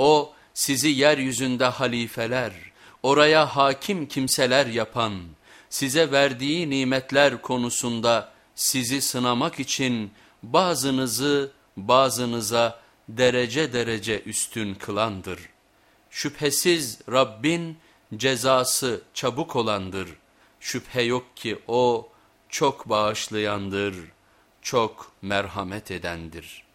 O sizi yeryüzünde halifeler, oraya hakim kimseler yapan, size verdiği nimetler konusunda sizi sınamak için bazınızı bazınıza derece derece üstün kılandır. Şüphesiz Rabbin cezası çabuk olandır. Şüphe yok ki o çok bağışlayandır, çok merhamet edendir.''